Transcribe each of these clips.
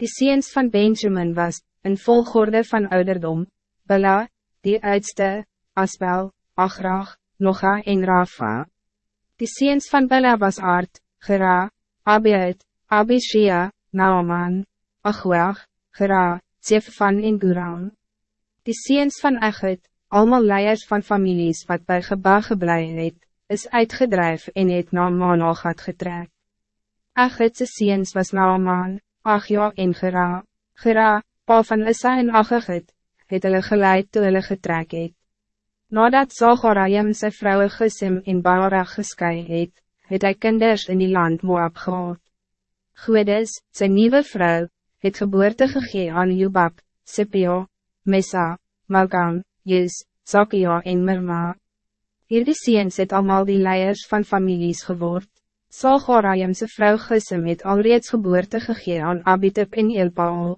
Die seens van Benjamin was, in volgorde van ouderdom, Bela, die oudste, Asbel, Agrach, Noga en Rafa. Die seens van Bela was Art, Gera, Abiud, Abishia, Naaman, Achweg, Gera, Zefan en Guram. Die seens van Egid, allemaal leiers van families wat bij Geba geblei het, is uitgedrijf en het na Manogat getrek. Egidse seens was Naaman, Achja en Gera. Gera, pa van Issa en Achigid, het hulle geleid toe hulle getrek het. Nadat Zachariam sy vrouwe Gesim en Baara gesky het, het hy kinders in die land Moab gehad. Goedes, sy nieuwe vrouw, het geboorte gegee aan Jubab, Sipio, Mesa, Malkan, Jus, Zakia en Mirma. Hierdie seens het allemaal die leiers van families geword. Salgorayimse vrou Gesim het alreeds geboorte gegee aan Abitub en Elpaal.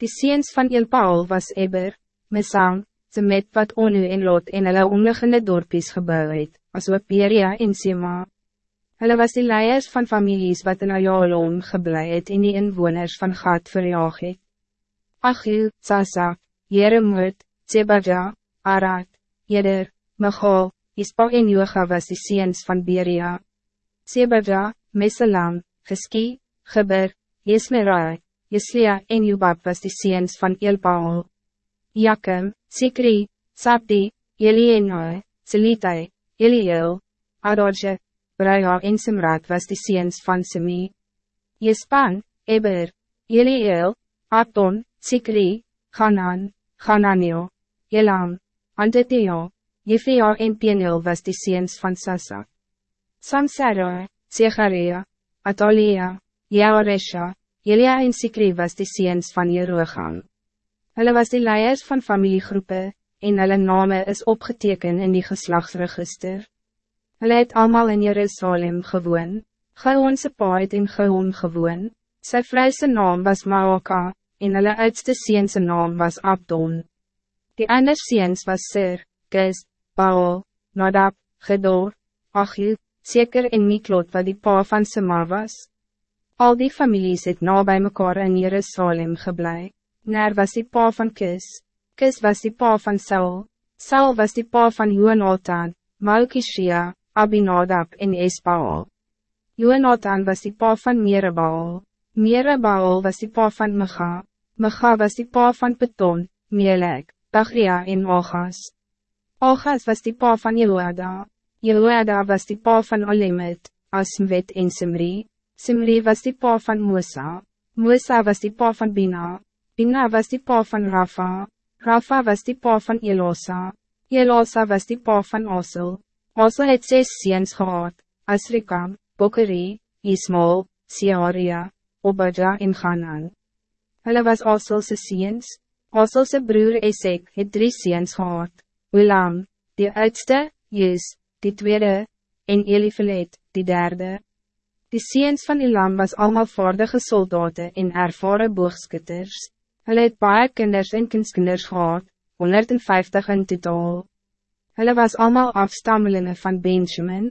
Die seens van Elpaal was Eber, Mesang, Zemet wat Onu en Lot en hulle omliggende dorpies gebouw het, as ook Beria en Sema. Hulle was die leiers van families wat in Ayalon geblei het en die inwoners van Gad verjaag het. Achiel, Sasak, Jeremut, Zebadja, Arad, Jeder, Michal, Ispa en Joga was die seens van Beria. Zebadja, Mesalam, Geski, Geber, Jesmerai, Jeslia en Jubab was die seens van Elpaal. Jakim, Sikri, Sabdi, Elienoi, Selitai, Eliel, Adorje, Braja en Simrat was die seens van Semi. Jespan, Eber, Eliel, Aton, Sikri, Hanan, Hananio, Elam, Antetio, Jefia en Penel was die seens van Sasa. Samsara, Zecharia, Atalia, Jaoresha, Elia en Sikri was die seens van Jerogang. Hulle was die leiers van familiegroepen, en hulle name is opgeteken in die geslagsregister. Hulle het allemaal in Jerusalem gewoon, Gehoonse pa het in Gehoon gewoon, sy vrouwse naam was Maoka, en hulle oudste seense naam was Abdon. Die ander seens was Sir, Kis, Baal, Nadab, Gedor, Achil, Seker en Miklot wat die pa van Sema was. Al die families het na bij mekaar in Jerusalem geblei. Ner was die pa van Kis, Kis was die pa van Saul, Saul was die pa van Jonathan, Malkishia, Abinadab en Esbaal. Jonathan was die pa van Merebaal, Merebaal was die pa van Mecha, Mecha was die pa van Peton, Melek, Bagria en Ogas. Ogas was die pa van Jehoada, Jehoada was die pa van Olemet, Asmwet en Simri, Simri was die pa van Musa, Musa was die pa van Bina, Bina was die pa van Rafa, Rafa was die pa van Elosa, Elosa was die pa van Osel, Osel het zes seens gehad, Asrikam, Bokeri, Ismael, Siaria, Obadja en Hanan. Hulle was Oselse seens, Oselse broer Esek het drie seens gehad, Ulam, die oudste, Jus, die tweede, en Elifelet, die derde. Die seens van Elam was allemaal vaardige soldaten en ervaren boogskutters. Hulle het baie kinders en kindskinders gehad, 150 in totaal. Hulle was allemaal afstammelingen van Benjamin,